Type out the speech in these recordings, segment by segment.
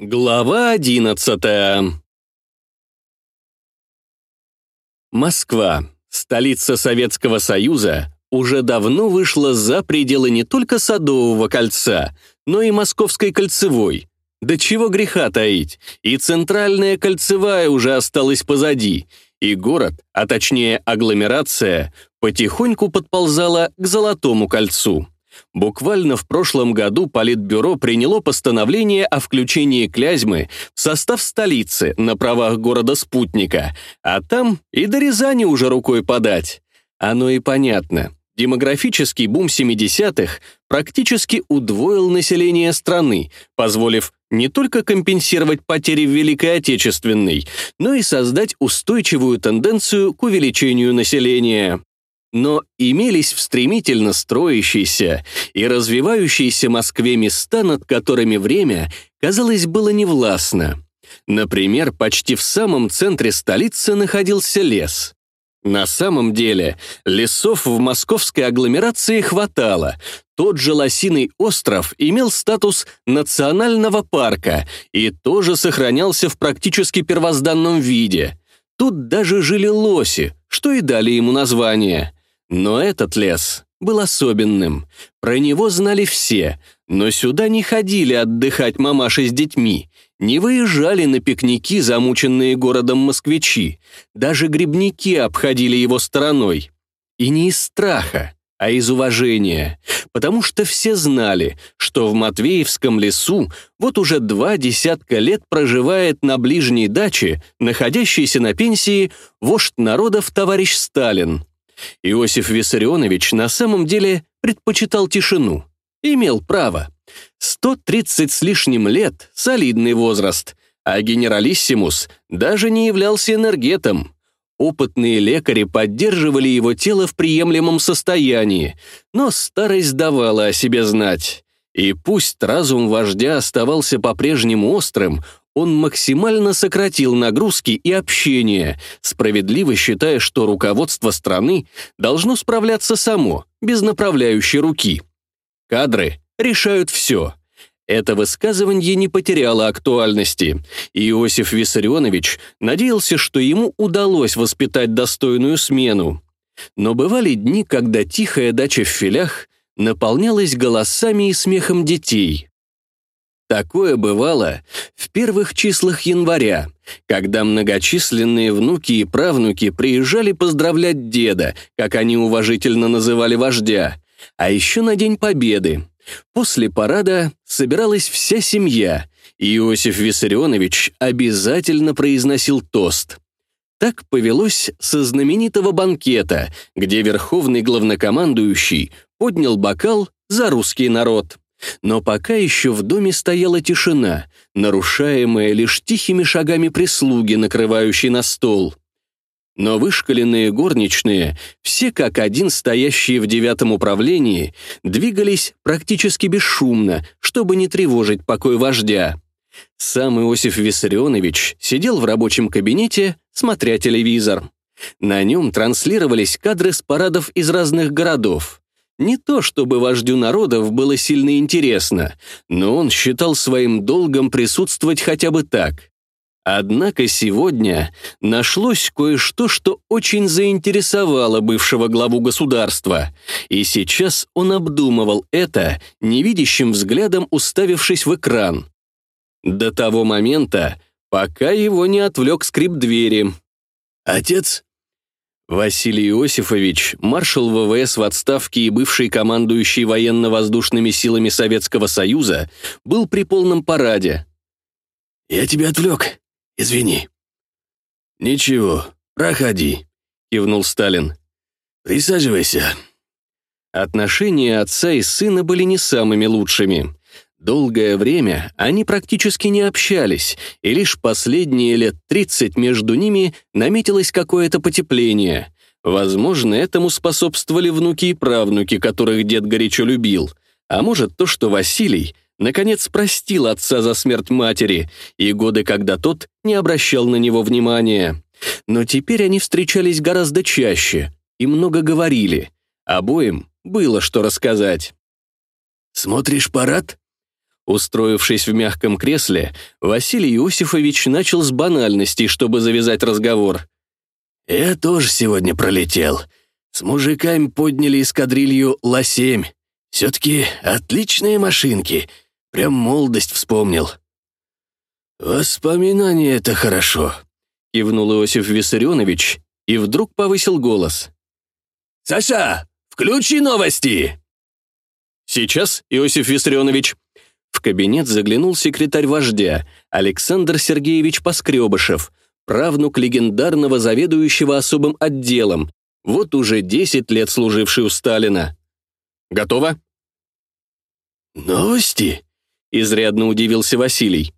Глава одиннадцатая Москва, столица Советского Союза, уже давно вышла за пределы не только Садового кольца, но и Московской кольцевой. Да чего греха таить, и Центральная кольцевая уже осталась позади, и город, а точнее агломерация, потихоньку подползала к Золотому кольцу. Буквально в прошлом году Политбюро приняло постановление о включении Клязьмы в состав столицы на правах города-спутника, а там и до Рязани уже рукой подать. Оно и понятно. Демографический бум 70-х практически удвоил население страны, позволив не только компенсировать потери в Великой Отечественной, но и создать устойчивую тенденцию к увеличению населения. Но имелись в стремительно строящейся и развивающейся Москве места, над которыми время, казалось, было невластно. Например, почти в самом центре столицы находился лес. На самом деле, лесов в московской агломерации хватало. Тот же Лосиный остров имел статус национального парка и тоже сохранялся в практически первозданном виде. Тут даже жили лоси, что и дали ему название. Но этот лес был особенным. Про него знали все, но сюда не ходили отдыхать мамаши с детьми, не выезжали на пикники, замученные городом москвичи, даже грибники обходили его стороной. И не из страха, а из уважения, потому что все знали, что в Матвеевском лесу вот уже два десятка лет проживает на ближней даче, находящийся на пенсии, вождь народов товарищ Сталин. Иосиф Виссарионович на самом деле предпочитал тишину. Имел право. 130 с лишним лет — солидный возраст, а генералиссимус даже не являлся энергетом. Опытные лекари поддерживали его тело в приемлемом состоянии, но старость давала о себе знать. И пусть разум вождя оставался по-прежнему острым, он максимально сократил нагрузки и общение, справедливо считая, что руководство страны должно справляться само, без направляющей руки. Кадры решают все. Это высказывание не потеряло актуальности, Иосиф Виссарионович надеялся, что ему удалось воспитать достойную смену. Но бывали дни, когда тихая дача в филях наполнялась голосами и смехом детей. Такое бывало в первых числах января, когда многочисленные внуки и правнуки приезжали поздравлять деда, как они уважительно называли вождя, а еще на День Победы. После парада собиралась вся семья, и Иосиф Виссарионович обязательно произносил тост. Так повелось со знаменитого банкета, где верховный главнокомандующий поднял бокал за русский народ. Но пока еще в доме стояла тишина, нарушаемая лишь тихими шагами прислуги, накрывающей на стол. Но вышкаленные горничные, все как один стоящие в девятом управлении, двигались практически бесшумно, чтобы не тревожить покой вождя. Сам Иосиф Виссарионович сидел в рабочем кабинете, смотря телевизор. На нем транслировались кадры с парадов из разных городов. Не то чтобы вождю народов было сильно интересно, но он считал своим долгом присутствовать хотя бы так. Однако сегодня нашлось кое-что, что очень заинтересовало бывшего главу государства, и сейчас он обдумывал это, невидящим взглядом уставившись в экран. До того момента, пока его не отвлек скрип двери. «Отец?» Василий Иосифович, маршал ВВС в отставке и бывший командующий военно-воздушными силами Советского Союза, был при полном параде. «Я тебя отвлек. Извини». «Ничего, проходи», — кивнул Сталин. «Присаживайся». Отношения отца и сына были не самыми лучшими. Долгое время они практически не общались, и лишь последние лет 30 между ними наметилось какое-то потепление. Возможно, этому способствовали внуки и правнуки, которых дед горячо любил. А может, то, что Василий наконец простил отца за смерть матери и годы, когда тот не обращал на него внимания. Но теперь они встречались гораздо чаще и много говорили. Обоим было что рассказать. «Смотришь парад?» Устроившись в мягком кресле, Василий Иосифович начал с банальностей, чтобы завязать разговор. «Я тоже сегодня пролетел. С мужиками подняли эскадрилью Ла-7. Все-таки отличные машинки. Прям молодость вспомнил». «Воспоминания — это хорошо», — кивнул Иосиф Виссарионович и вдруг повысил голос. «Саша, включи новости!» «Сейчас, Иосиф Виссарионович», в кабинет заглянул секретарь вождя Александр Сергеевич Поскребышев, правнук легендарного заведующего особым отделом, вот уже 10 лет служивший у Сталина. «Готово?» «Новости?» — изрядно удивился Василий.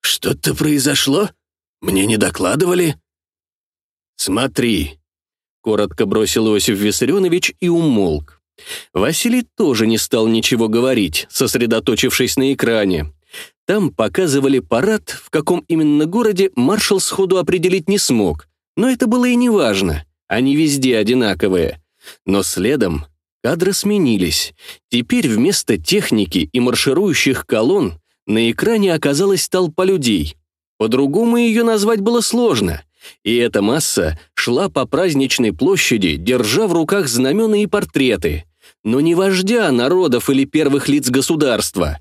«Что-то произошло? Мне не докладывали?» «Смотри», — коротко бросил Иосиф Виссарионович и умолк. Василий тоже не стал ничего говорить, сосредоточившись на экране. Там показывали парад, в каком именно городе маршал сходу определить не смог. Но это было и не важно. Они везде одинаковые. Но следом кадры сменились. Теперь вместо техники и марширующих колонн на экране оказалась толпа людей. По-другому ее назвать было сложно. И эта масса шла по праздничной площади, держа в руках знамена и портреты но не вождя народов или первых лиц государства.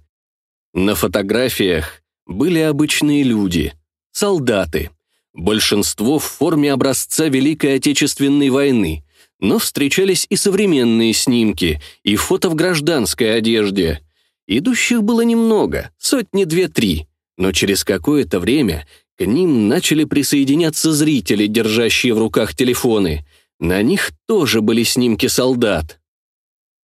На фотографиях были обычные люди, солдаты, большинство в форме образца Великой Отечественной войны, но встречались и современные снимки, и фото в гражданской одежде. Идущих было немного, сотни две-три, но через какое-то время к ним начали присоединяться зрители, держащие в руках телефоны. На них тоже были снимки солдат.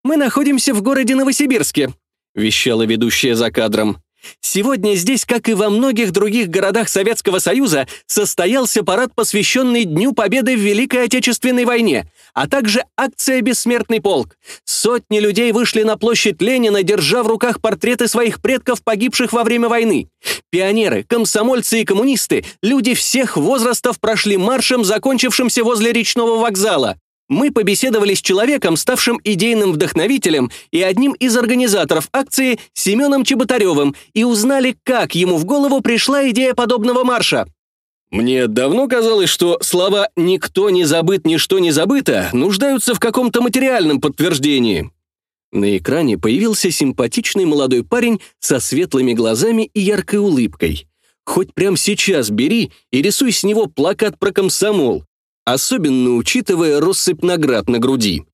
«Мы находимся в городе Новосибирске», — вещала ведущая за кадром. «Сегодня здесь, как и во многих других городах Советского Союза, состоялся парад, посвященный Дню Победы в Великой Отечественной войне, а также акция «Бессмертный полк». Сотни людей вышли на площадь Ленина, держа в руках портреты своих предков, погибших во время войны. Пионеры, комсомольцы и коммунисты, люди всех возрастов прошли маршем, закончившимся возле речного вокзала. Мы побеседовали с человеком, ставшим идейным вдохновителем и одним из организаторов акции Семеном Чеботаревым, и узнали, как ему в голову пришла идея подобного марша. Мне давно казалось, что слова «никто не забыт, ничто не забыто» нуждаются в каком-то материальном подтверждении. На экране появился симпатичный молодой парень со светлыми глазами и яркой улыбкой. Хоть прямо сейчас бери и рисуй с него плакат про комсомол особенно учитывая россыпь наград на груди.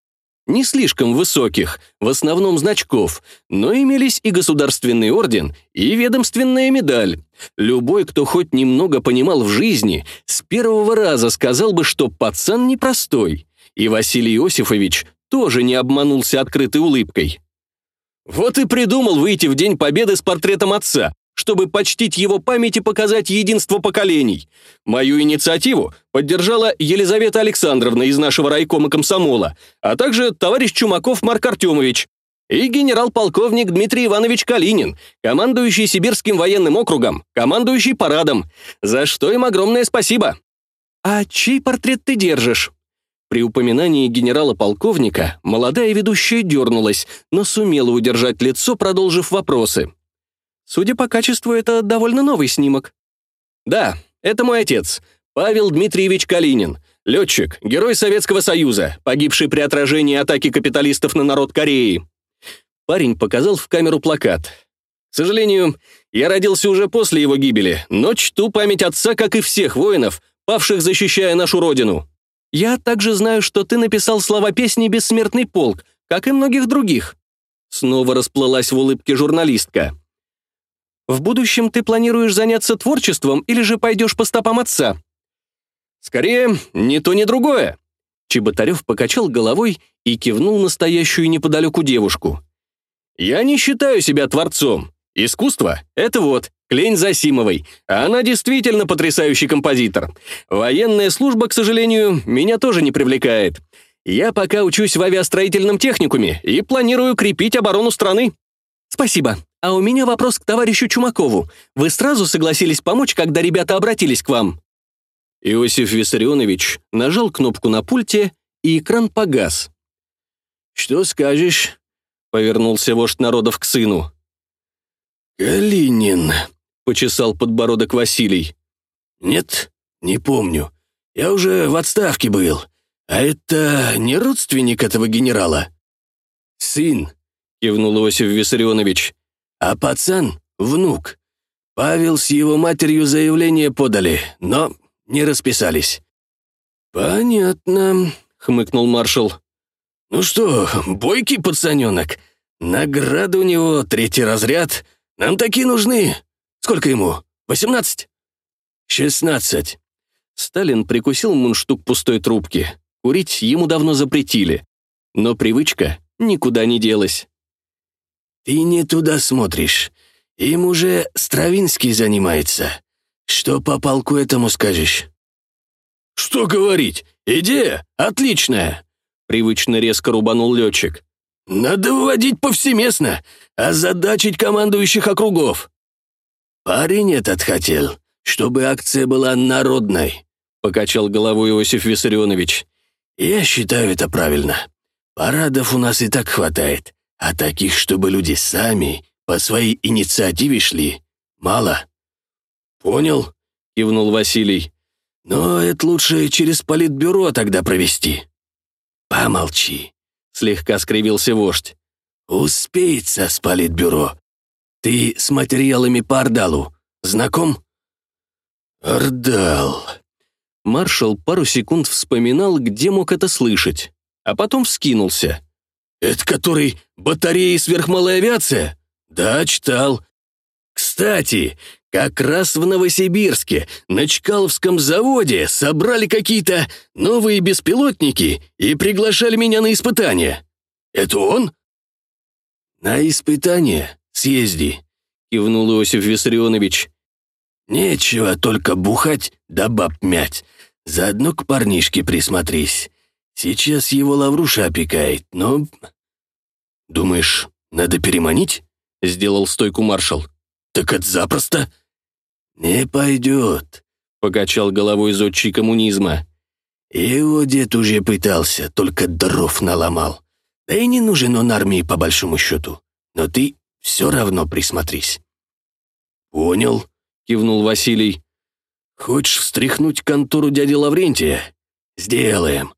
Не слишком высоких, в основном значков, но имелись и государственный орден, и ведомственная медаль. Любой, кто хоть немного понимал в жизни, с первого раза сказал бы, что пацан непростой. И Василий Иосифович тоже не обманулся открытой улыбкой. Вот и придумал выйти в День Победы с портретом отца чтобы почтить его память и показать единство поколений. Мою инициативу поддержала Елизавета Александровна из нашего райкома комсомола, а также товарищ Чумаков Марк Артемович и генерал-полковник Дмитрий Иванович Калинин, командующий Сибирским военным округом, командующий парадом, за что им огромное спасибо. «А чей портрет ты держишь?» При упоминании генерала-полковника молодая ведущая дернулась, но сумела удержать лицо, продолжив вопросы. Судя по качеству, это довольно новый снимок. Да, это мой отец, Павел Дмитриевич Калинин, летчик, герой Советского Союза, погибший при отражении атаки капиталистов на народ Кореи. Парень показал в камеру плакат. К сожалению, я родился уже после его гибели, но чту память отца, как и всех воинов, павших, защищая нашу родину. Я также знаю, что ты написал слова песни «Бессмертный полк», как и многих других. Снова расплылась в улыбке журналистка. В будущем ты планируешь заняться творчеством или же пойдешь по стопам отца?» «Скорее, ни то, ни другое». Чеботарев покачал головой и кивнул настоящую неподалеку девушку. «Я не считаю себя творцом. Искусство — это вот, Клень Засимовой. Она действительно потрясающий композитор. Военная служба, к сожалению, меня тоже не привлекает. Я пока учусь в авиастроительном техникуме и планирую крепить оборону страны». «Спасибо. А у меня вопрос к товарищу Чумакову. Вы сразу согласились помочь, когда ребята обратились к вам?» Иосиф Виссарионович нажал кнопку на пульте, и экран погас. «Что скажешь?» — повернулся вождь народов к сыну. «Калинин», — почесал подбородок Василий. «Нет, не помню. Я уже в отставке был. А это не родственник этого генерала?» «Сын», — кивнул Иосиф Виссарионович. «А пацан — внук. Павел с его матерью заявление подали, но не расписались». «Понятно», — хмыкнул маршал. «Ну что, бойкий пацаненок. Награда у него третий разряд. Нам такие нужны. Сколько ему? Восемнадцать?» «Шестнадцать». Сталин прикусил мундштук пустой трубки. Курить ему давно запретили. Но привычка никуда не делась. «Ты не туда смотришь. Им уже Стравинский занимается. Что по полку этому скажешь?» «Что говорить? Идея отличная!» Привычно резко рубанул летчик. «Надо вводить повсеместно, озадачить командующих округов». «Парень этот хотел, чтобы акция была народной», покачал головой Иосиф Виссарионович. «Я считаю это правильно. Парадов у нас и так хватает, а таких, чтобы люди сами по своей инициативе шли, мало». «Понял», — кивнул Василий. «Но это лучше через политбюро тогда провести». «Помолчи», — слегка скривился вождь. «Успеется с политбюро. Ты с материалами по Ордалу знаком?» «Ордал». Маршал пару секунд вспоминал, где мог это слышать, а потом вскинулся. «Это который батареи сверхмалая авиация?» «Да, читал. Кстати, как раз в Новосибирске, на Чкаловском заводе, собрали какие-то новые беспилотники и приглашали меня на испытание. Это он? На испытание съезди, кивнул Иосиф Виссарионович. Нечего только бухать да баб мять. Заодно к парнишке присмотрись. Сейчас его лавруша опекает, но... Думаешь, надо переманить? Сделал стойку маршал. Так это запросто. «Не пойдет», — покачал головой зодчий коммунизма. «Его дед уже пытался, только дров наломал. Да и не нужен он армии по большому счету. Но ты все равно присмотрись». «Понял», — кивнул Василий. «Хочешь встряхнуть контору дяди Лаврентия? Сделаем.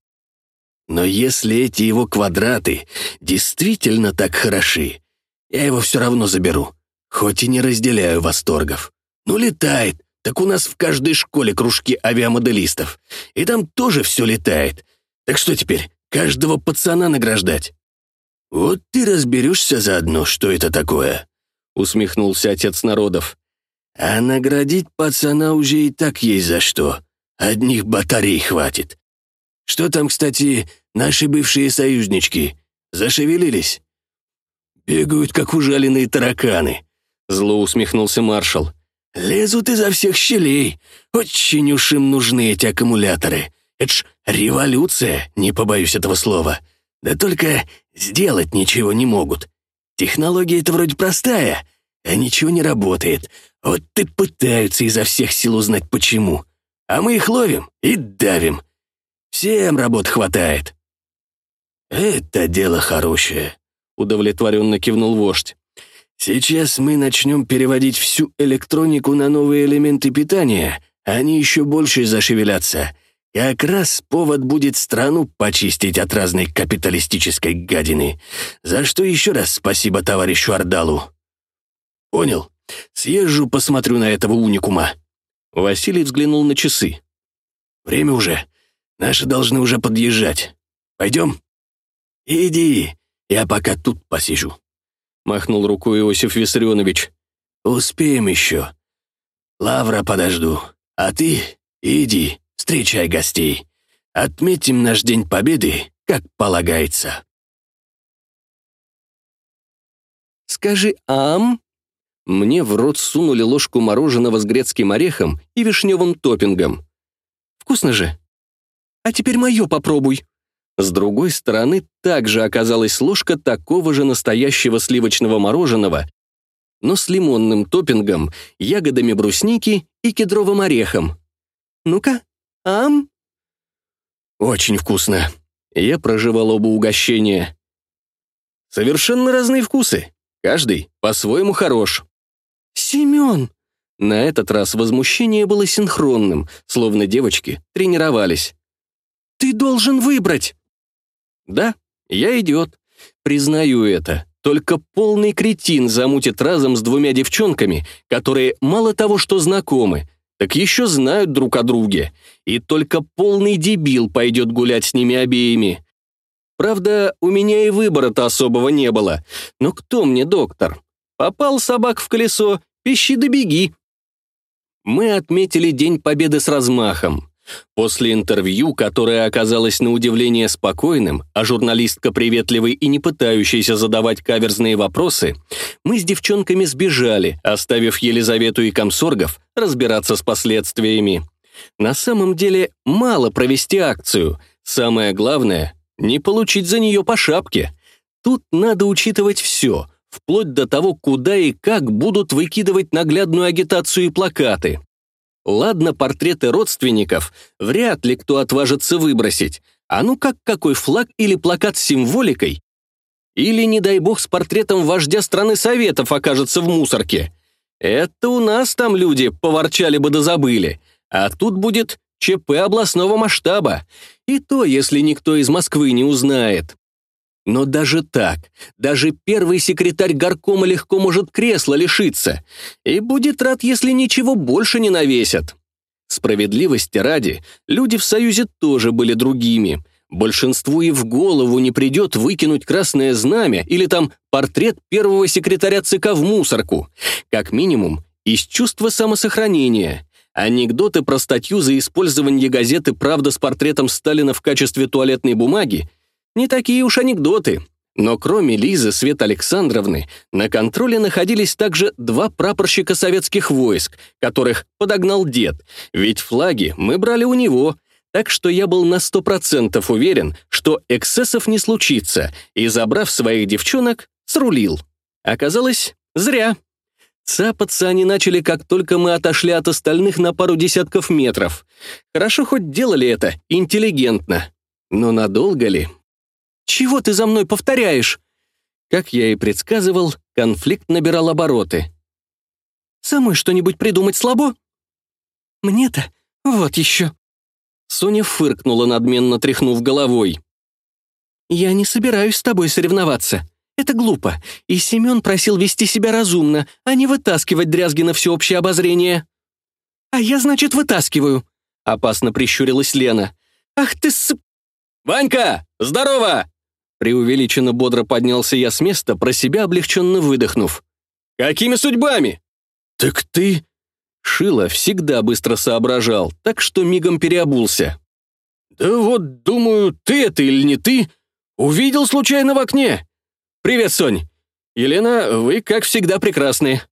Но если эти его квадраты действительно так хороши, я его все равно заберу, хоть и не разделяю восторгов. Ну, летает. Так у нас в каждой школе кружки авиамоделистов. И там тоже все летает. Так что теперь, каждого пацана награждать? Вот ты разберешься заодно, что это такое, усмехнулся отец народов. А наградить пацана уже и так есть за что. Одних батарей хватит. Что там, кстати, наши бывшие союзнички? Зашевелились? Бегают, как ужаленные тараканы. Зло усмехнулся маршал. Лезут изо всех щелей. Очень уж им нужны эти аккумуляторы. Это ж революция, не побоюсь этого слова. Да только сделать ничего не могут. Технология это вроде простая, а ничего не работает. Вот и пытаются изо всех сил узнать почему. А мы их ловим и давим. Всем работ хватает. Это дело хорошее, удовлетворенно кивнул вождь. Сейчас мы начнем переводить всю электронику на новые элементы питания, они еще больше зашевелятся. Как раз повод будет страну почистить от разной капиталистической гадины. За что еще раз спасибо товарищу Ардалу. Понял. Съезжу, посмотрю на этого уникума. Василий взглянул на часы. Время уже. Наши должны уже подъезжать. Пойдем? Иди, я пока тут посижу. — махнул рукой Иосиф Виссарионович. «Успеем еще. Лавра подожду. А ты иди, встречай гостей. Отметим наш День Победы, как полагается». «Скажи «ам»?» Мне в рот сунули ложку мороженого с грецким орехом и вишневым топпингом. «Вкусно же? А теперь мое попробуй». С другой стороны также оказалась ложка такого же настоящего сливочного мороженого, но с лимонным топпингом, ягодами брусники и кедровым орехом. «Ну-ка, ам?» «Очень вкусно». Я проживал оба угощения. Совершенно разные вкусы. Каждый по-своему хорош. «Семен!» На этот раз возмущение было синхронным, словно девочки тренировались. «Ты должен выбрать!» «Да, я идиот. Признаю это. Только полный кретин замутит разом с двумя девчонками, которые мало того, что знакомы, так еще знают друг о друге. И только полный дебил пойдет гулять с ними обеими. Правда, у меня и выбора-то особого не было. Но кто мне доктор? Попал собак в колесо, пищи да беги. Мы отметили День Победы с размахом. После интервью, которое оказалось на удивление спокойным, а журналистка приветливой и не пытающейся задавать каверзные вопросы, мы с девчонками сбежали, оставив Елизавету и комсоргов разбираться с последствиями. На самом деле, мало провести акцию. Самое главное — не получить за нее по шапке. Тут надо учитывать все, вплоть до того, куда и как будут выкидывать наглядную агитацию и плакаты. Ладно, портреты родственников вряд ли кто отважится выбросить. А ну как какой флаг или плакат с символикой? Или, не дай бог, с портретом вождя страны Советов окажется в мусорке. Это у нас там люди поворчали бы да забыли. А тут будет ЧП областного масштаба. И то, если никто из Москвы не узнает. Но даже так, даже первый секретарь горкома легко может кресла лишиться и будет рад, если ничего больше не навесят. Справедливости ради, люди в Союзе тоже были другими. Большинству и в голову не придет выкинуть красное знамя или там портрет первого секретаря ЦК в мусорку. Как минимум, из чувства самосохранения. Анекдоты про статью за использование газеты «Правда» с портретом Сталина в качестве туалетной бумаги не такие уж анекдоты. Но кроме Лизы Свет Александровны, на контроле находились также два прапорщика советских войск, которых подогнал дед, ведь флаги мы брали у него, так что я был на сто процентов уверен, что эксцессов не случится, и, забрав своих девчонок, срулил. Оказалось, зря. Цапаться они начали, как только мы отошли от остальных на пару десятков метров. Хорошо хоть делали это интеллигентно. Но надолго ли? Чего ты за мной повторяешь?» Как я и предсказывал, конфликт набирал обороты. «Самой что-нибудь придумать слабо?» «Мне-то вот еще». Соня фыркнула, надменно тряхнув головой. «Я не собираюсь с тобой соревноваться. Это глупо, и Семен просил вести себя разумно, а не вытаскивать дрязги на всеобщее обозрение». «А я, значит, вытаскиваю», — опасно прищурилась Лена. «Ах ты с...» «Ванька, здорово!» Преувеличенно бодро поднялся я с места, про себя облегченно выдохнув. «Какими судьбами?» «Так ты...» Шило всегда быстро соображал, так что мигом переобулся. «Да вот, думаю, ты это или не ты? Увидел случайно в окне. Привет, Сонь. Елена, вы, как всегда, прекрасные».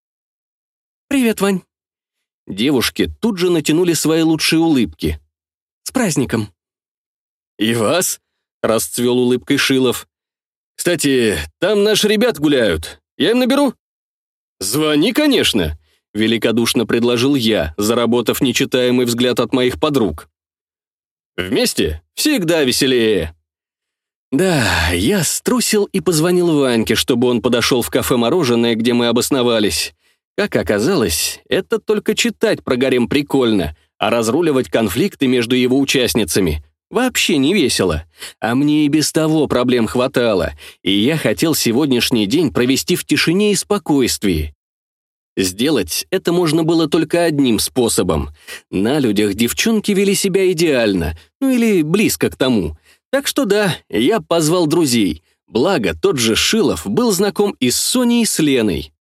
«Привет, Вань». Девушки тут же натянули свои лучшие улыбки. «С праздником». «И вас?» — расцвел улыбкой Шилов. «Кстати, там наши ребят гуляют. Я им наберу?» «Звони, конечно», — великодушно предложил я, заработав нечитаемый взгляд от моих подруг. «Вместе всегда веселее». Да, я струсил и позвонил Ваньке, чтобы он подошел в кафе «Мороженое», где мы обосновались. Как оказалось, это только читать про гарем прикольно, а разруливать конфликты между его участницами Вообще не весело. А мне и без того проблем хватало, и я хотел сегодняшний день провести в тишине и спокойствии. Сделать это можно было только одним способом. На людях девчонки вели себя идеально, ну или близко к тому. Так что да, я позвал друзей. Благо, тот же Шилов был знаком и с Соней, и с Леной.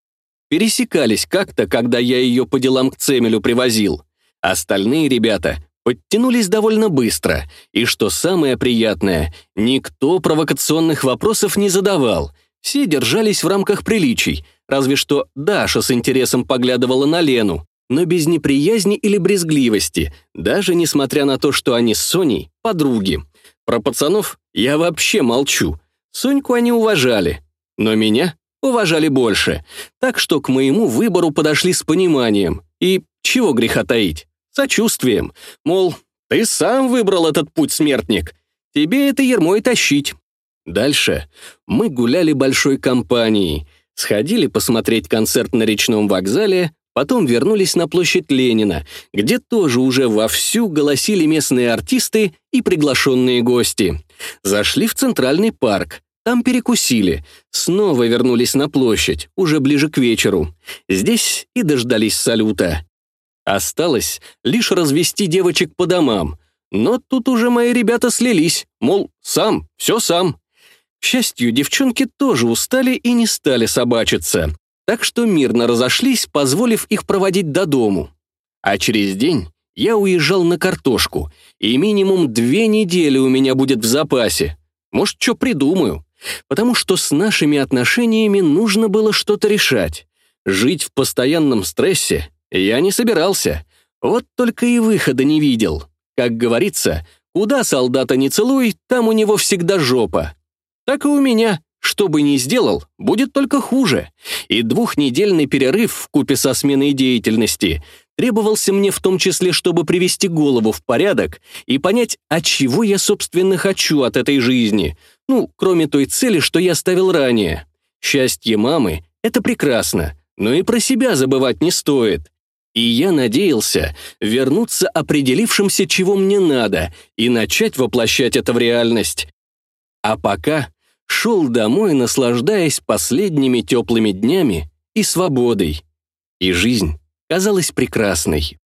Пересекались как-то, когда я ее по делам к Цемелю привозил. Остальные ребята подтянулись довольно быстро, и, что самое приятное, никто провокационных вопросов не задавал, все держались в рамках приличий, разве что Даша с интересом поглядывала на Лену, но без неприязни или брезгливости, даже несмотря на то, что они с Соней — подруги. Про пацанов я вообще молчу. Соньку они уважали, но меня уважали больше, так что к моему выбору подошли с пониманием. И чего греха таить? Сочувствием, мол, ты сам выбрал этот путь, смертник, тебе это ермо и тащить. Дальше мы гуляли большой компанией, сходили посмотреть концерт на речном вокзале, Потом вернулись на площадь Ленина, где тоже уже вовсю голосили местные артисты и приглашенные гости. Зашли в Центральный парк, там перекусили, снова вернулись на площадь, уже ближе к вечеру. Здесь и дождались салюта. Осталось лишь развести девочек по домам, но тут уже мои ребята слились, мол, сам, все сам. К счастью, девчонки тоже устали и не стали собачиться так что мирно разошлись, позволив их проводить до дому. А через день я уезжал на картошку, и минимум две недели у меня будет в запасе. Может, что придумаю. Потому что с нашими отношениями нужно было что-то решать. Жить в постоянном стрессе я не собирался. Вот только и выхода не видел. Как говорится, куда солдата не целуй, там у него всегда жопа. Так и у меня. Что бы ни сделал, будет только хуже. И двухнедельный перерыв в купе со сменой деятельности требовался мне в том числе, чтобы привести голову в порядок и понять, от чего я, собственно, хочу от этой жизни. Ну, кроме той цели, что я ставил ранее. Счастье мамы — это прекрасно, но и про себя забывать не стоит. И я надеялся вернуться определившимся, чего мне надо, и начать воплощать это в реальность. А пока шел домой, наслаждаясь последними теплыми днями и свободой. И жизнь казалась прекрасной.